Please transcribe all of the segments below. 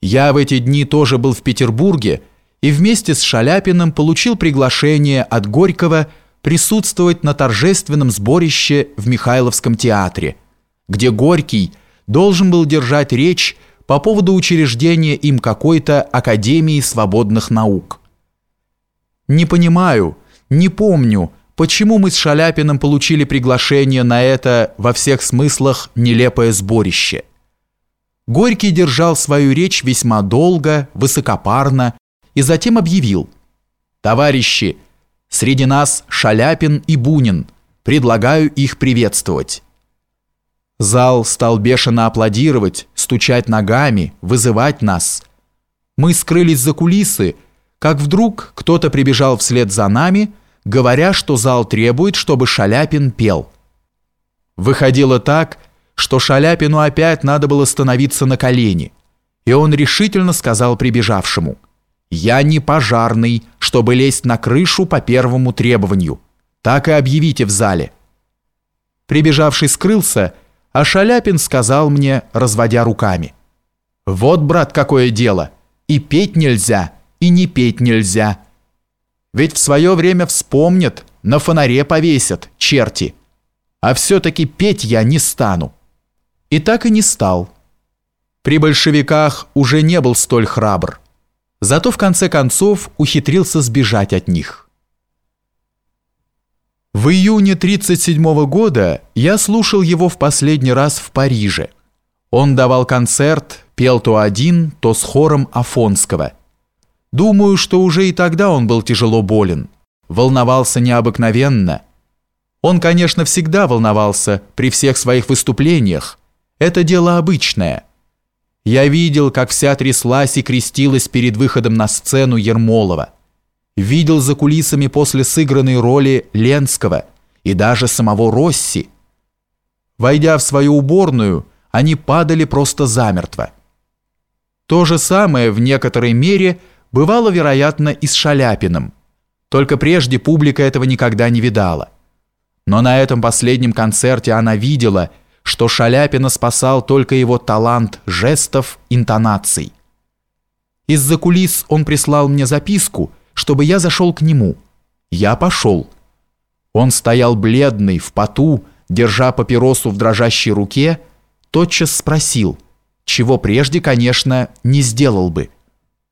Я в эти дни тоже был в Петербурге и вместе с Шаляпиным получил приглашение от Горького присутствовать на торжественном сборище в Михайловском театре, где Горький должен был держать речь по поводу учреждения им какой-то Академии свободных наук. Не понимаю, не помню, почему мы с Шаляпиным получили приглашение на это во всех смыслах нелепое сборище. Горький держал свою речь весьма долго, высокопарно и затем объявил «Товарищи, среди нас Шаляпин и Бунин, предлагаю их приветствовать». Зал стал бешено аплодировать, стучать ногами, вызывать нас. Мы скрылись за кулисы, как вдруг кто-то прибежал вслед за нами, говоря, что зал требует, чтобы Шаляпин пел. Выходило так, что Шаляпину опять надо было становиться на колени, и он решительно сказал прибежавшему «Я не пожарный, чтобы лезть на крышу по первому требованию. Так и объявите в зале». Прибежавший скрылся, а Шаляпин сказал мне, разводя руками «Вот, брат, какое дело! И петь нельзя, и не петь нельзя. Ведь в свое время вспомнят, на фонаре повесят, черти. А все-таки петь я не стану». И так и не стал. При большевиках уже не был столь храбр. Зато в конце концов ухитрился сбежать от них. В июне 1937 года я слушал его в последний раз в Париже. Он давал концерт, пел то один, то с хором Афонского. Думаю, что уже и тогда он был тяжело болен, волновался необыкновенно. Он, конечно, всегда волновался при всех своих выступлениях, это дело обычное. Я видел, как вся тряслась и крестилась перед выходом на сцену Ермолова. Видел за кулисами после сыгранной роли Ленского и даже самого Росси. Войдя в свою уборную, они падали просто замертво. То же самое в некоторой мере бывало, вероятно, и с Шаляпиным. Только прежде публика этого никогда не видала. Но на этом последнем концерте она видела – что Шаляпина спасал только его талант жестов, интонаций. Из-за кулис он прислал мне записку, чтобы я зашел к нему. Я пошел. Он стоял бледный, в поту, держа папиросу в дрожащей руке, тотчас спросил, чего прежде, конечно, не сделал бы.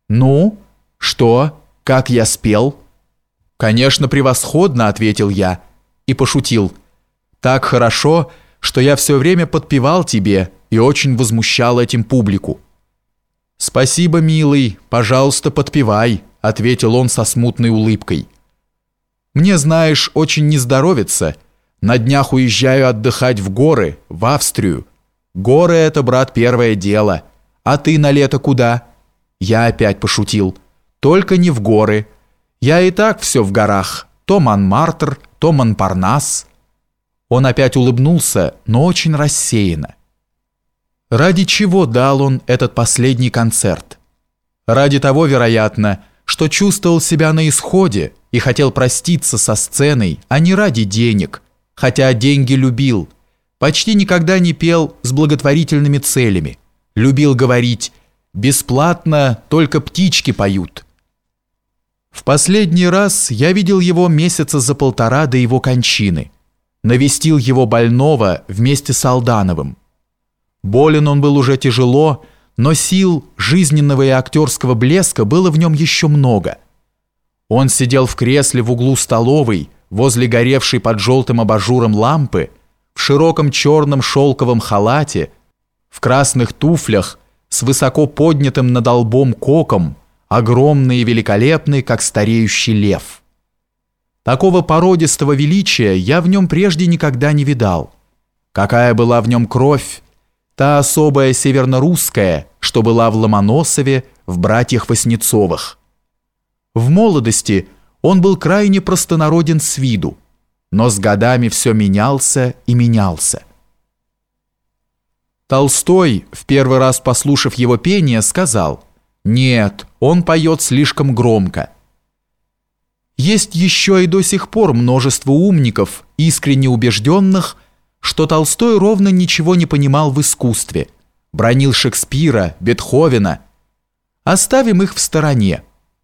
«Ну? Что? Как я спел?» «Конечно, превосходно», — ответил я и пошутил. «Так хорошо, что я все время подпевал тебе и очень возмущал этим публику». «Спасибо, милый, пожалуйста, подпевай», — ответил он со смутной улыбкой. «Мне, знаешь, очень не здоровится. На днях уезжаю отдыхать в горы, в Австрию. Горы — это, брат, первое дело. А ты на лето куда?» Я опять пошутил. «Только не в горы. Я и так все в горах. То Монмартр, то Монпарнас». Он опять улыбнулся, но очень рассеянно. Ради чего дал он этот последний концерт? Ради того, вероятно, что чувствовал себя на исходе и хотел проститься со сценой, а не ради денег, хотя деньги любил. Почти никогда не пел с благотворительными целями. Любил говорить «бесплатно только птички поют». В последний раз я видел его месяца за полтора до его кончины – навестил его больного вместе с Алдановым. Болен он был уже тяжело, но сил жизненного и актерского блеска было в нем еще много. Он сидел в кресле в углу столовой, возле горевшей под желтым абажуром лампы, в широком черном шелковом халате, в красных туфлях, с высоко поднятым над лбом коком, огромный и великолепный, как стареющий лев. Такого породистого величия я в нем прежде никогда не видал. Какая была в нем кровь, та особая северно-русская, что была в Ломоносове, в братьях Васнецовых. В молодости он был крайне простонароден с виду, но с годами все менялся и менялся. Толстой, в первый раз послушав его пение, сказал, «Нет, он поет слишком громко». Есть еще и до сих пор множество умников, искренне убежденных, что Толстой ровно ничего не понимал в искусстве, бронил Шекспира, Бетховена, Оставим их в стороне.